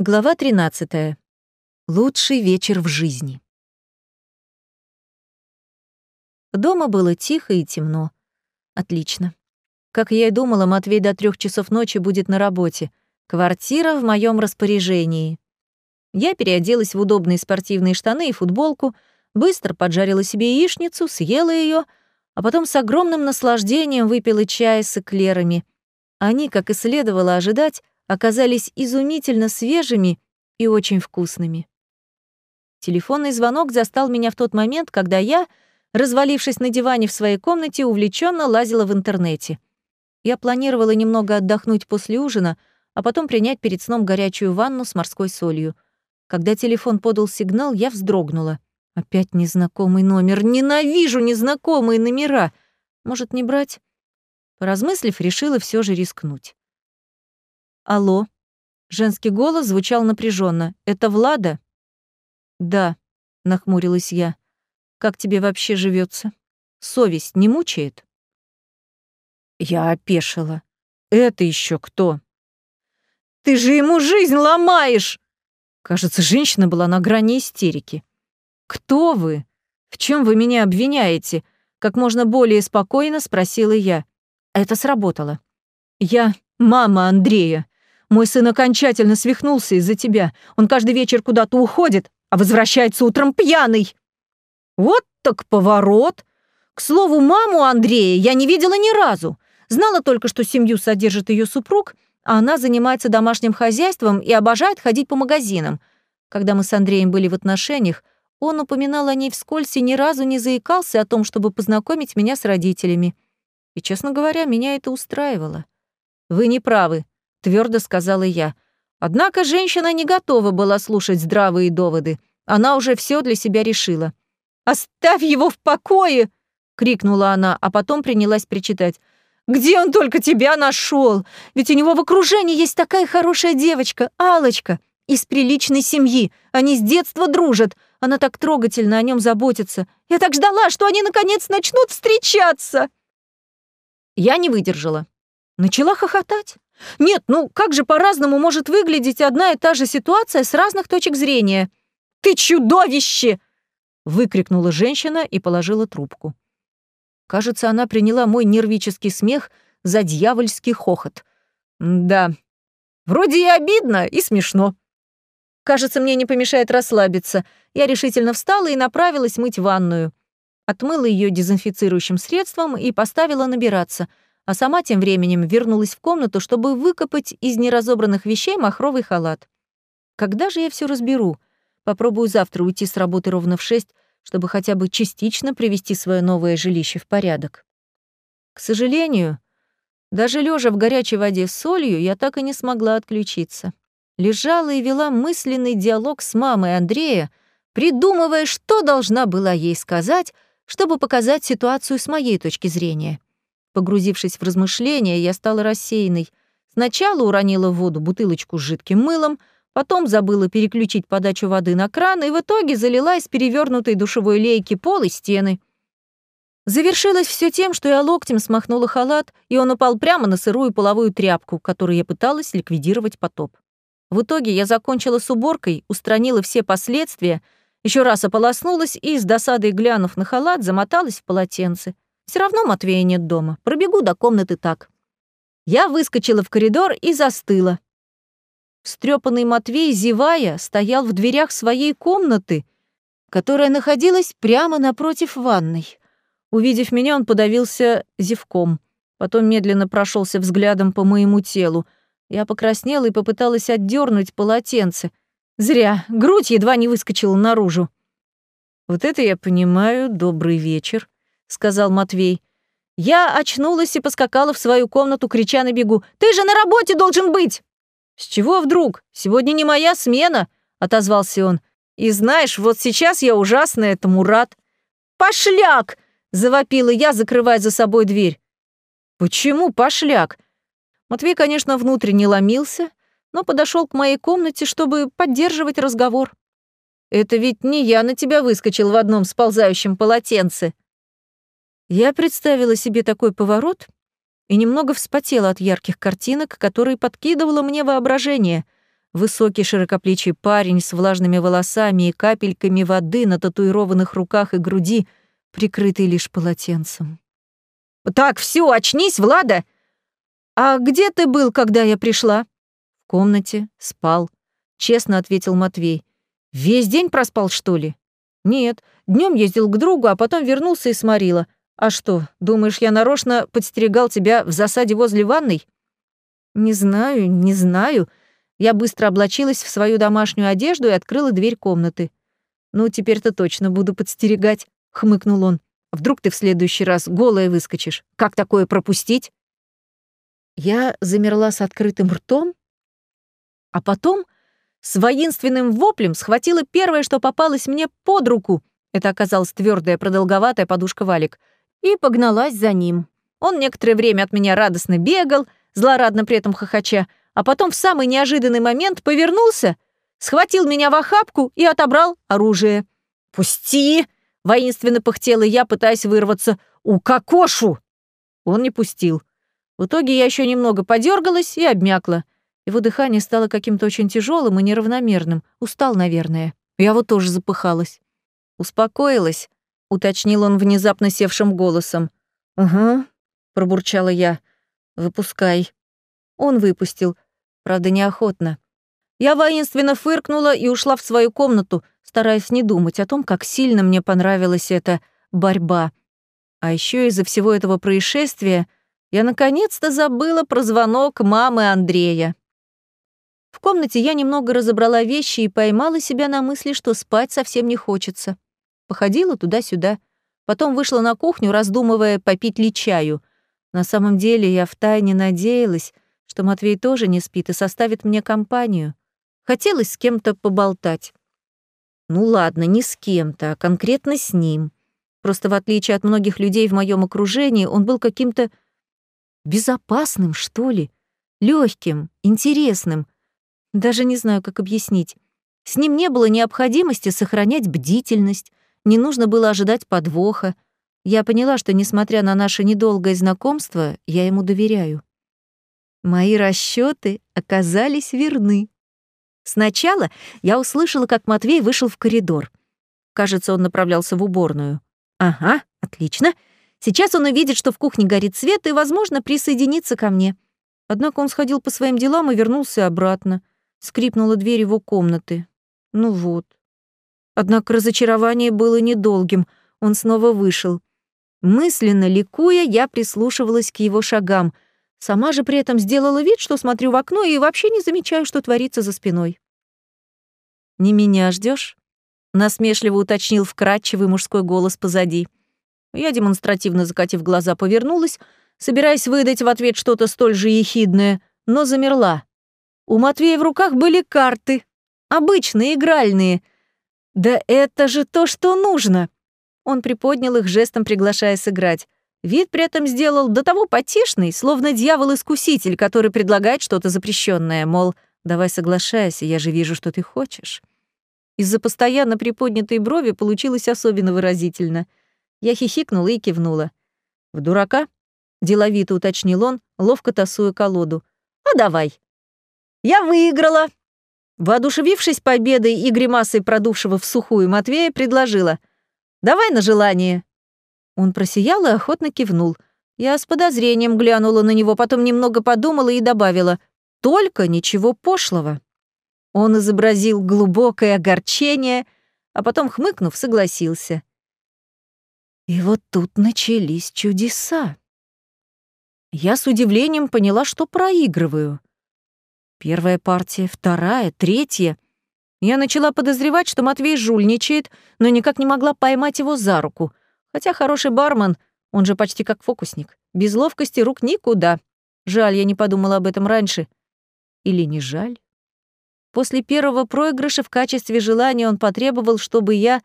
Глава 13. Лучший вечер в жизни. Дома было тихо и темно. Отлично. Как я и думала, Матвей до трех часов ночи будет на работе. Квартира в моем распоряжении. Я переоделась в удобные спортивные штаны и футболку, быстро поджарила себе яичницу, съела ее, а потом с огромным наслаждением выпила чай с эклерами. Они, как и следовало ожидать, оказались изумительно свежими и очень вкусными. Телефонный звонок застал меня в тот момент, когда я, развалившись на диване в своей комнате, увлеченно лазила в интернете. Я планировала немного отдохнуть после ужина, а потом принять перед сном горячую ванну с морской солью. Когда телефон подал сигнал, я вздрогнула. Опять незнакомый номер. Ненавижу незнакомые номера. Может, не брать? Поразмыслив, решила все же рискнуть. «Алло». Женский голос звучал напряженно. «Это Влада?» «Да», — нахмурилась я. «Как тебе вообще живется? Совесть не мучает?» Я опешила. «Это еще кто?» «Ты же ему жизнь ломаешь!» Кажется, женщина была на грани истерики. «Кто вы? В чем вы меня обвиняете?» Как можно более спокойно спросила я. Это сработало. «Я мама Андрея. Мой сын окончательно свихнулся из-за тебя. Он каждый вечер куда-то уходит, а возвращается утром пьяный. Вот так поворот. К слову, маму Андрея я не видела ни разу. Знала только, что семью содержит ее супруг, а она занимается домашним хозяйством и обожает ходить по магазинам. Когда мы с Андреем были в отношениях, он упоминал о ней вскользь и ни разу не заикался о том, чтобы познакомить меня с родителями. И, честно говоря, меня это устраивало. Вы не правы твердо сказала я. Однако женщина не готова была слушать здравые доводы. Она уже все для себя решила. «Оставь его в покое!» — крикнула она, а потом принялась причитать. «Где он только тебя нашел? Ведь у него в окружении есть такая хорошая девочка, алочка из приличной семьи. Они с детства дружат. Она так трогательно о нем заботится. Я так ждала, что они наконец начнут встречаться!» Я не выдержала. Начала хохотать. Нет, ну как же по-разному может выглядеть одна и та же ситуация с разных точек зрения? «Ты чудовище!» — выкрикнула женщина и положила трубку. Кажется, она приняла мой нервический смех за дьявольский хохот. Да, вроде и обидно, и смешно. Кажется, мне не помешает расслабиться. Я решительно встала и направилась мыть ванную. Отмыла ее дезинфицирующим средством и поставила набираться — а сама тем временем вернулась в комнату, чтобы выкопать из неразобранных вещей махровый халат. Когда же я все разберу? Попробую завтра уйти с работы ровно в шесть, чтобы хотя бы частично привести свое новое жилище в порядок. К сожалению, даже лежа в горячей воде с солью, я так и не смогла отключиться. Лежала и вела мысленный диалог с мамой Андрея, придумывая, что должна была ей сказать, чтобы показать ситуацию с моей точки зрения. Погрузившись в размышления, я стала рассеянной. Сначала уронила в воду бутылочку с жидким мылом, потом забыла переключить подачу воды на кран и в итоге залила из перевернутой душевой лейки пол и стены. Завершилось все тем, что я локтем смахнула халат, и он упал прямо на сырую половую тряпку, которой я пыталась ликвидировать потоп. В итоге я закончила с уборкой, устранила все последствия, еще раз ополоснулась и, с досадой глянув на халат, замоталась в полотенце. Все равно Матвея нет дома. Пробегу до комнаты так. Я выскочила в коридор и застыла. Стрёпанный Матвей, зевая, стоял в дверях своей комнаты, которая находилась прямо напротив ванной. Увидев меня, он подавился зевком. Потом медленно прошелся взглядом по моему телу. Я покраснела и попыталась отдернуть полотенце. Зря, грудь едва не выскочила наружу. Вот это я понимаю, добрый вечер сказал Матвей. Я очнулась и поскакала в свою комнату, крича на бегу. «Ты же на работе должен быть!» «С чего вдруг? Сегодня не моя смена!» — отозвался он. «И знаешь, вот сейчас я ужасно этому рад». «Пошляк!» — завопила я, закрывая за собой дверь. «Почему пошляк?» Матвей, конечно, внутренне ломился, но подошел к моей комнате, чтобы поддерживать разговор. «Это ведь не я на тебя выскочил в одном сползающем полотенце», я представила себе такой поворот и немного вспотела от ярких картинок, которые подкидывало мне воображение. Высокий широкоплечий парень с влажными волосами и капельками воды на татуированных руках и груди, прикрытый лишь полотенцем. «Так, все, очнись, Влада! А где ты был, когда я пришла?» «В комнате, спал», — честно ответил Матвей. «Весь день проспал, что ли?» «Нет, днем ездил к другу, а потом вернулся и сморила. А что, думаешь, я нарочно подстерегал тебя в засаде возле ванной?» «Не знаю, не знаю», я быстро облачилась в свою домашнюю одежду и открыла дверь комнаты. «Ну, теперь-то точно буду подстерегать», — хмыкнул он. «Вдруг ты в следующий раз голая выскочишь? Как такое пропустить?» Я замерла с открытым ртом, а потом с воинственным воплем схватила первое, что попалось мне под руку. Это оказалась твердая, продолговатая подушка валик. И погналась за ним. Он некоторое время от меня радостно бегал, злорадно при этом хохоча, а потом в самый неожиданный момент повернулся, схватил меня в охапку и отобрал оружие. «Пусти!» — воинственно пыхтела я, пытаясь вырваться. «У кокошу!» Он не пустил. В итоге я еще немного подергалась и обмякла. Его дыхание стало каким-то очень тяжелым и неравномерным. Устал, наверное. Я вот тоже запыхалась. «Успокоилась», — уточнил он внезапно севшим голосом. «Угу», — пробурчала я. «Выпускай». Он выпустил, правда, неохотно. Я воинственно фыркнула и ушла в свою комнату, стараясь не думать о том, как сильно мне понравилась эта борьба. А еще из-за всего этого происшествия я наконец-то забыла про звонок мамы Андрея. В комнате я немного разобрала вещи и поймала себя на мысли, что спать совсем не хочется. Походила туда-сюда, потом вышла на кухню, раздумывая, попить ли чаю. На самом деле я втайне надеялась, что Матвей тоже не спит и составит мне компанию. Хотелось с кем-то поболтать. Ну ладно, не с кем-то, а конкретно с ним. Просто в отличие от многих людей в моем окружении, он был каким-то безопасным, что ли, легким, интересным. Даже не знаю, как объяснить. С ним не было необходимости сохранять бдительность, не нужно было ожидать подвоха. Я поняла, что, несмотря на наше недолгое знакомство, я ему доверяю. Мои расчеты оказались верны. Сначала я услышала, как Матвей вышел в коридор. Кажется, он направлялся в уборную. Ага, отлично. Сейчас он увидит, что в кухне горит свет и, возможно, присоединится ко мне. Однако он сходил по своим делам и вернулся обратно. Скрипнула дверь его комнаты. Ну вот. Однако разочарование было недолгим. Он снова вышел. Мысленно ликуя, я прислушивалась к его шагам — Сама же при этом сделала вид, что смотрю в окно и вообще не замечаю, что творится за спиной. «Не меня ждешь? насмешливо уточнил вкрадчивый мужской голос позади. Я, демонстративно закатив глаза, повернулась, собираясь выдать в ответ что-то столь же ехидное, но замерла. У Матвея в руках были карты. Обычные, игральные. Да это же то, что нужно. Он приподнял их жестом, приглашая сыграть. Вид при этом сделал до того потешный, словно дьявол-искуситель, который предлагает что-то запрещенное, мол, давай соглашайся, я же вижу, что ты хочешь. Из-за постоянно приподнятой брови получилось особенно выразительно. Я хихикнула и кивнула. «В дурака?» — деловито уточнил он, ловко тасуя колоду. «А давай». «Я выиграла!» Воодушевившись победой и гримасой продувшего в сухую Матвея, предложила. «Давай на желание». Он просиял и охотно кивнул. Я с подозрением глянула на него, потом немного подумала и добавила «Только ничего пошлого». Он изобразил глубокое огорчение, а потом, хмыкнув, согласился. И вот тут начались чудеса. Я с удивлением поняла, что проигрываю. Первая партия, вторая, третья. Я начала подозревать, что Матвей жульничает, но никак не могла поймать его за руку. Хотя хороший бармен, он же почти как фокусник. Без ловкости рук никуда. Жаль, я не подумала об этом раньше. Или не жаль? После первого проигрыша в качестве желания он потребовал, чтобы я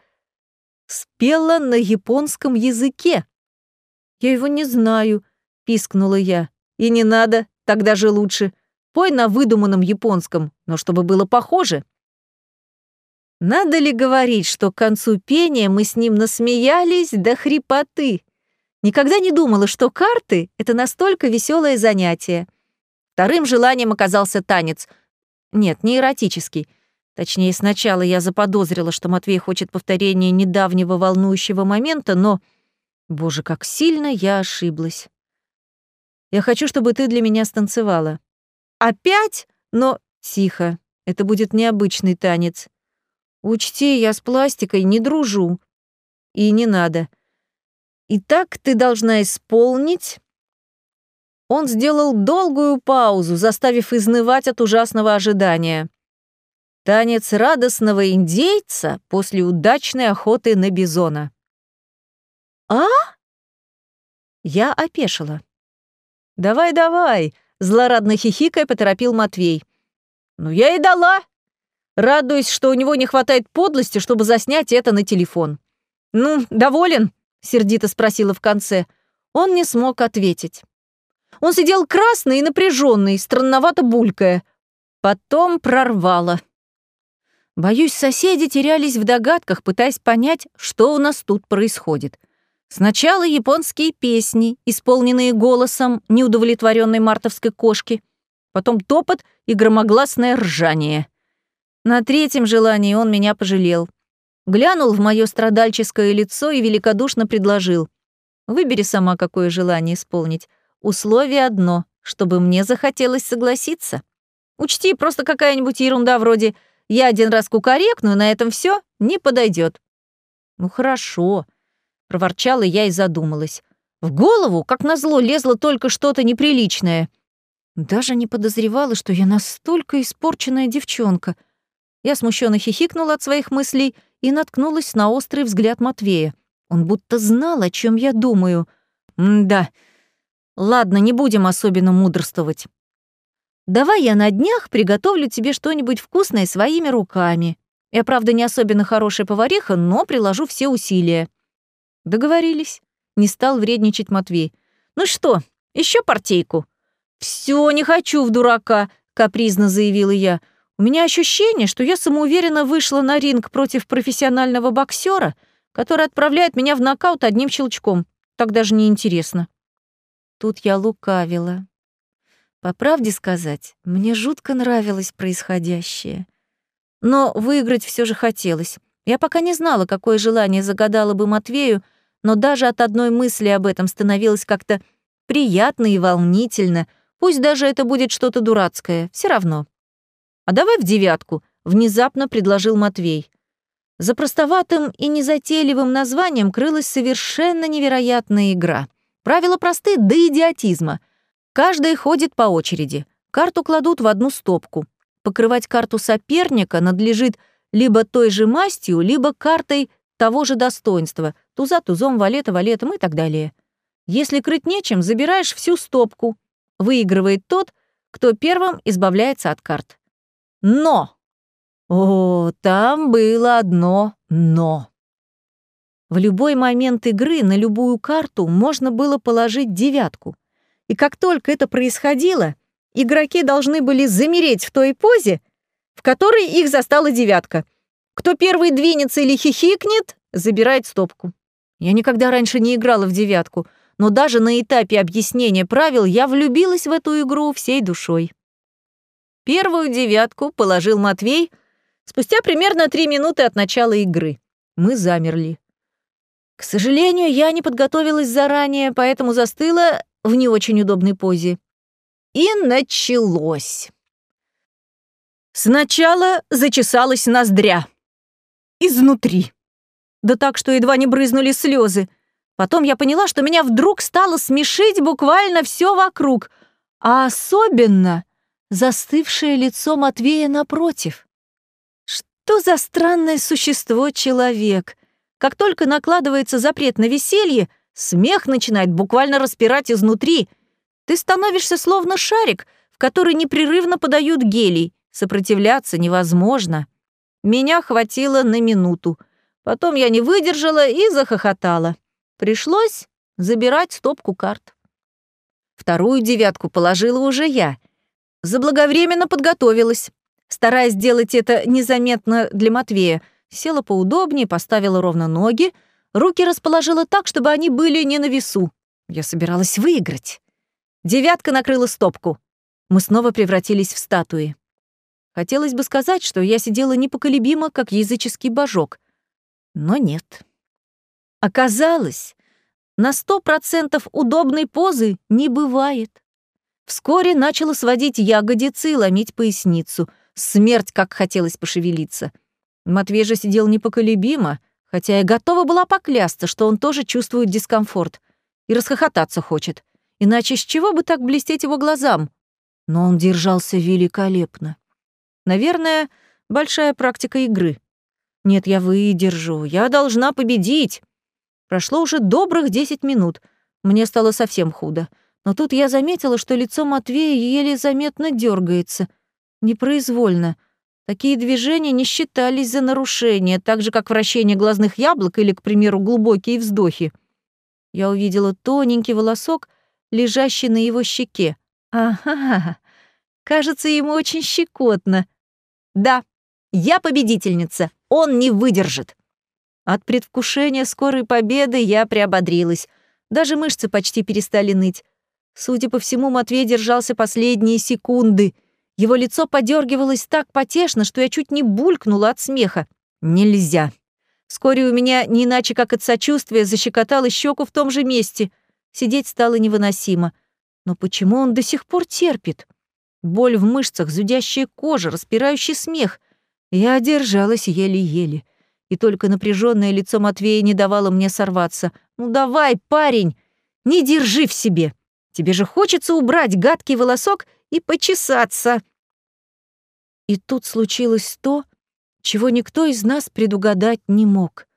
спела на японском языке. «Я его не знаю», — пискнула я. «И не надо, тогда же лучше. Пой на выдуманном японском, но чтобы было похоже». Надо ли говорить, что к концу пения мы с ним насмеялись до хрипоты? Никогда не думала, что карты — это настолько веселое занятие. Вторым желанием оказался танец. Нет, не эротический. Точнее, сначала я заподозрила, что Матвей хочет повторения недавнего волнующего момента, но... Боже, как сильно я ошиблась. Я хочу, чтобы ты для меня станцевала. Опять? Но тихо. Это будет необычный танец. Учти, я с пластикой не дружу. И не надо. Итак, ты должна исполнить... Он сделал долгую паузу, заставив изнывать от ужасного ожидания. Танец радостного индейца после удачной охоты на бизона. «А?» Я опешила. «Давай, давай!» — злорадно хихикая поторопил Матвей. «Ну я и дала!» Радуюсь, что у него не хватает подлости, чтобы заснять это на телефон. «Ну, доволен?» — сердито спросила в конце. Он не смог ответить. Он сидел красный и напряженный, странновато булькая. Потом прорвало. Боюсь, соседи терялись в догадках, пытаясь понять, что у нас тут происходит. Сначала японские песни, исполненные голосом неудовлетворенной мартовской кошки, потом топот и громогласное ржание. На третьем желании он меня пожалел. Глянул в мое страдальческое лицо и великодушно предложил. «Выбери сама, какое желание исполнить. Условие одно, чтобы мне захотелось согласиться. Учти, просто какая-нибудь ерунда вроде «я один раз кукарекну, на этом все не подойдет. «Ну хорошо», проворчала я и задумалась. В голову, как назло, лезло только что-то неприличное. Даже не подозревала, что я настолько испорченная девчонка. Я смущенно хихикнула от своих мыслей и наткнулась на острый взгляд Матвея. Он будто знал, о чем я думаю. М-да. Ладно, не будем особенно мудрствовать. Давай я на днях приготовлю тебе что-нибудь вкусное своими руками. Я, правда, не особенно хорошая повариха, но приложу все усилия. Договорились. Не стал вредничать Матвей. Ну что, еще партейку? Все, не хочу в дурака, капризно заявила я. У меня ощущение, что я самоуверенно вышла на ринг против профессионального боксера, который отправляет меня в нокаут одним щелчком. Так даже не интересно. Тут я лукавила. По правде сказать, мне жутко нравилось происходящее. Но выиграть все же хотелось. Я пока не знала, какое желание загадала бы Матвею, но даже от одной мысли об этом становилось как-то приятно и волнительно, пусть даже это будет что-то дурацкое, все равно. «А давай в девятку», — внезапно предложил Матвей. За простоватым и незатейливым названием крылась совершенно невероятная игра. Правила просты до идиотизма. Каждый ходит по очереди. Карту кладут в одну стопку. Покрывать карту соперника надлежит либо той же мастью, либо картой того же достоинства, туза тузом, валета валетом и так далее. Если крыть нечем, забираешь всю стопку. Выигрывает тот, кто первым избавляется от карт. Но! О, там было одно «но». В любой момент игры на любую карту можно было положить девятку. И как только это происходило, игроки должны были замереть в той позе, в которой их застала девятка, кто первый двинется или хихикнет, забирает стопку. Я никогда раньше не играла в девятку, но даже на этапе объяснения правил я влюбилась в эту игру всей душой. Первую девятку положил Матвей спустя примерно три минуты от начала игры. Мы замерли. К сожалению, я не подготовилась заранее, поэтому застыла в не очень удобной позе. И началось. Сначала зачесалась ноздря изнутри. Да так, что едва не брызнули слезы. Потом я поняла, что меня вдруг стало смешить буквально все вокруг, а особенно застывшее лицо Матвея напротив. Что за странное существо человек? Как только накладывается запрет на веселье, смех начинает буквально распирать изнутри. Ты становишься словно шарик, в который непрерывно подают гелий. Сопротивляться невозможно. Меня хватило на минуту. Потом я не выдержала и захохотала. Пришлось забирать стопку карт. Вторую девятку положила уже я. Заблаговременно подготовилась. Стараясь сделать это незаметно для Матвея, села поудобнее, поставила ровно ноги, руки расположила так, чтобы они были не на весу. Я собиралась выиграть. Девятка накрыла стопку. Мы снова превратились в статуи. Хотелось бы сказать, что я сидела непоколебимо, как языческий божок. Но нет. Оказалось, на сто процентов удобной позы не бывает. Вскоре начала сводить ягодицы и ломить поясницу. Смерть, как хотелось пошевелиться. Матвей же сидел непоколебимо, хотя я готова была поклясться, что он тоже чувствует дискомфорт и расхохотаться хочет. Иначе с чего бы так блестеть его глазам? Но он держался великолепно. Наверное, большая практика игры. Нет, я выдержу, я должна победить. Прошло уже добрых десять минут. Мне стало совсем худо. Но тут я заметила, что лицо Матвея еле заметно дергается. Непроизвольно. Такие движения не считались за нарушение, так же, как вращение глазных яблок или, к примеру, глубокие вздохи. Я увидела тоненький волосок, лежащий на его щеке. Ага, кажется, ему очень щекотно. Да, я победительница, он не выдержит. От предвкушения скорой победы я приободрилась. Даже мышцы почти перестали ныть. Судя по всему, Матвей держался последние секунды. Его лицо подергивалось так потешно, что я чуть не булькнула от смеха. Нельзя. Вскоре у меня, не иначе как от сочувствия, защекотало щеку в том же месте. Сидеть стало невыносимо. Но почему он до сих пор терпит? Боль в мышцах, зудящая кожа, распирающий смех. Я одержалась еле-еле и только напряженное лицо Матвея не давало мне сорваться. «Ну давай, парень, не держи в себе. Тебе же хочется убрать гадкий волосок и почесаться». И тут случилось то, чего никто из нас предугадать не мог.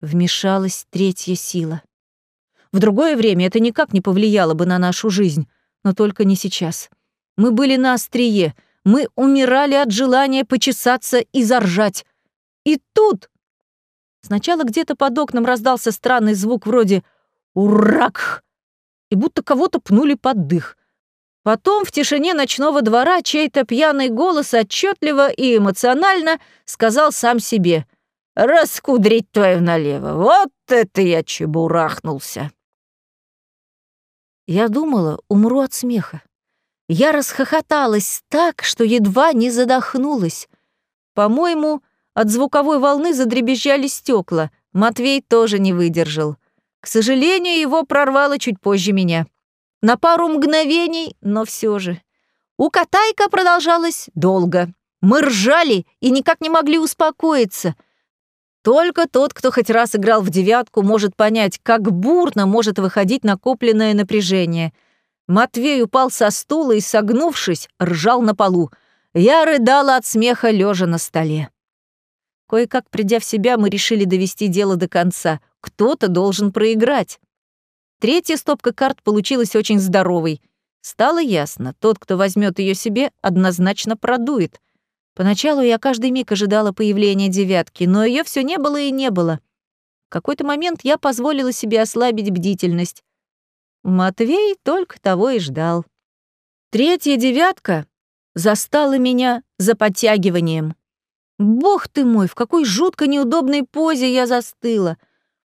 Вмешалась третья сила. В другое время это никак не повлияло бы на нашу жизнь, но только не сейчас. Мы были на острие, мы умирали от желания почесаться и заржать. И тут Сначала где-то под окном раздался странный звук вроде «Урак!» и будто кого-то пнули под дых. Потом в тишине ночного двора чей-то пьяный голос отчетливо и эмоционально сказал сам себе «Раскудрить твою налево! Вот это я чебурахнулся!» Я думала, умру от смеха. Я расхохоталась так, что едва не задохнулась. По-моему, от звуковой волны задребезжали стекла. Матвей тоже не выдержал. К сожалению, его прорвало чуть позже меня. На пару мгновений, но все же. У Катайка продолжалось долго. Мы ржали и никак не могли успокоиться. Только тот, кто хоть раз играл в девятку, может понять, как бурно может выходить накопленное напряжение. Матвей упал со стула и, согнувшись, ржал на полу. Я рыдала от смеха, лежа на столе. Кое-как придя в себя, мы решили довести дело до конца. Кто-то должен проиграть. Третья стопка карт получилась очень здоровой. Стало ясно, тот, кто возьмет ее себе, однозначно продует. Поначалу я каждый миг ожидала появления девятки, но ее все не было и не было. В какой-то момент я позволила себе ослабить бдительность. Матвей только того и ждал. Третья девятка застала меня за подтягиванием. Бог ты мой, в какой жутко неудобной позе я застыла.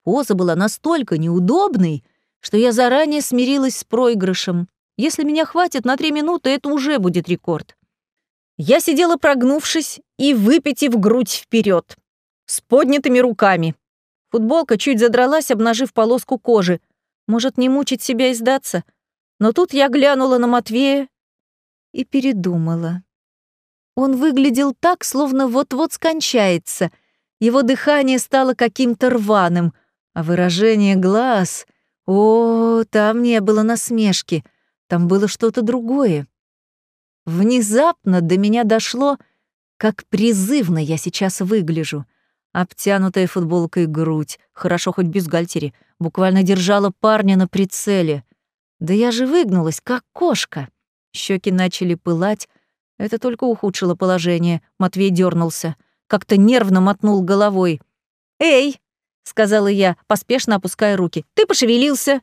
Поза была настолько неудобной, что я заранее смирилась с проигрышем. Если меня хватит на три минуты, это уже будет рекорд. Я сидела прогнувшись и выпитив грудь вперед, с поднятыми руками. Футболка чуть задралась, обнажив полоску кожи. Может, не мучить себя и сдаться? Но тут я глянула на Матвея и передумала. Он выглядел так, словно вот-вот скончается. Его дыхание стало каким-то рваным, а выражение глаз... О, там не было насмешки, там было что-то другое. Внезапно до меня дошло, как призывно я сейчас выгляжу. Обтянутая футболкой грудь, хорошо хоть без гальтери, буквально держала парня на прицеле. Да я же выгнулась, как кошка. Щеки начали пылать, это только ухудшило положение. Матвей дернулся, как-то нервно мотнул головой. «Эй!» — сказала я, поспешно опуская руки. «Ты пошевелился?»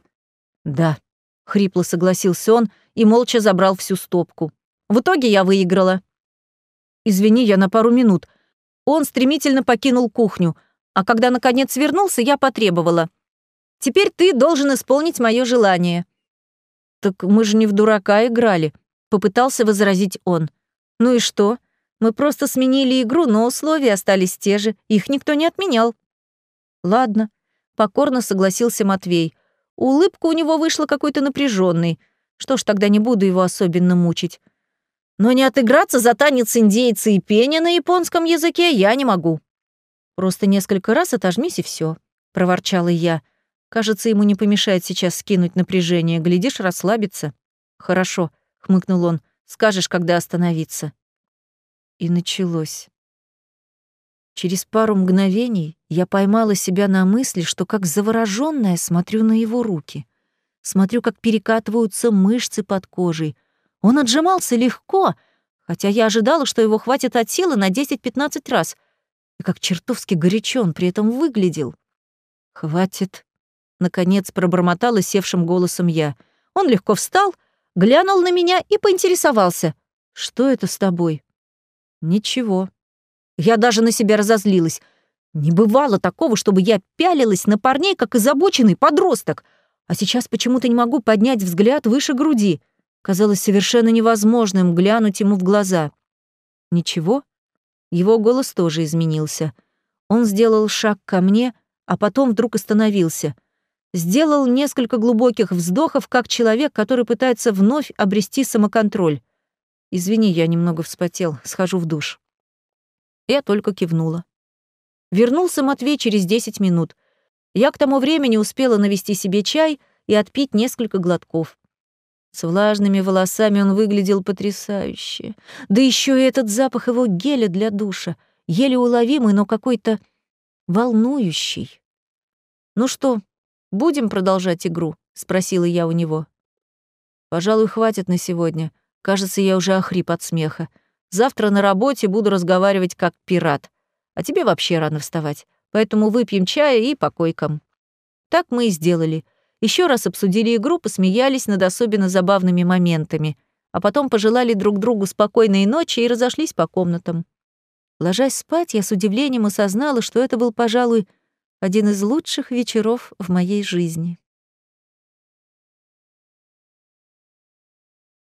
«Да», — хрипло согласился он и молча забрал всю стопку. В итоге я выиграла. «Извини, я на пару минут». Он стремительно покинул кухню, а когда наконец вернулся, я потребовала. «Теперь ты должен исполнить мое желание». «Так мы же не в дурака играли», — попытался возразить он. «Ну и что? Мы просто сменили игру, но условия остались те же, их никто не отменял». «Ладно», — покорно согласился Матвей. Улыбка у него вышла какой-то напряженной. Что ж, тогда не буду его особенно мучить. Но не отыграться за танец индейца и пения на японском языке я не могу. Просто несколько раз отожмись и все, проворчала я. Кажется, ему не помешает сейчас скинуть напряжение, глядишь, расслабиться. Хорошо, хмыкнул он. Скажешь, когда остановиться. И началось. Через пару мгновений я поймала себя на мысли, что как заворожённая смотрю на его руки. Смотрю, как перекатываются мышцы под кожей. Он отжимался легко, хотя я ожидала, что его хватит от силы на 10-15 раз. И как чертовски горячо он при этом выглядел. «Хватит», — наконец пробормотала севшим голосом я. Он легко встал, глянул на меня и поинтересовался. «Что это с тобой?» «Ничего», я даже на себя разозлилась. Не бывало такого, чтобы я пялилась на парней, как озабоченный подросток. А сейчас почему-то не могу поднять взгляд выше груди. Казалось совершенно невозможным глянуть ему в глаза. Ничего? Его голос тоже изменился. Он сделал шаг ко мне, а потом вдруг остановился. Сделал несколько глубоких вздохов, как человек, который пытается вновь обрести самоконтроль. «Извини, я немного вспотел, схожу в душ». Я только кивнула. Вернулся Матвей через 10 минут. Я к тому времени успела навести себе чай и отпить несколько глотков. С влажными волосами он выглядел потрясающе. Да еще и этот запах его геля для душа, еле уловимый, но какой-то волнующий. «Ну что, будем продолжать игру?» — спросила я у него. «Пожалуй, хватит на сегодня. Кажется, я уже охрип от смеха. Завтра на работе буду разговаривать как пират. А тебе вообще рано вставать. Поэтому выпьем чая и по койкам». Так мы и сделали. Еще раз обсудили игру, посмеялись над особенно забавными моментами, а потом пожелали друг другу спокойной ночи и разошлись по комнатам. Ложась спать, я с удивлением осознала, что это был, пожалуй, один из лучших вечеров в моей жизни.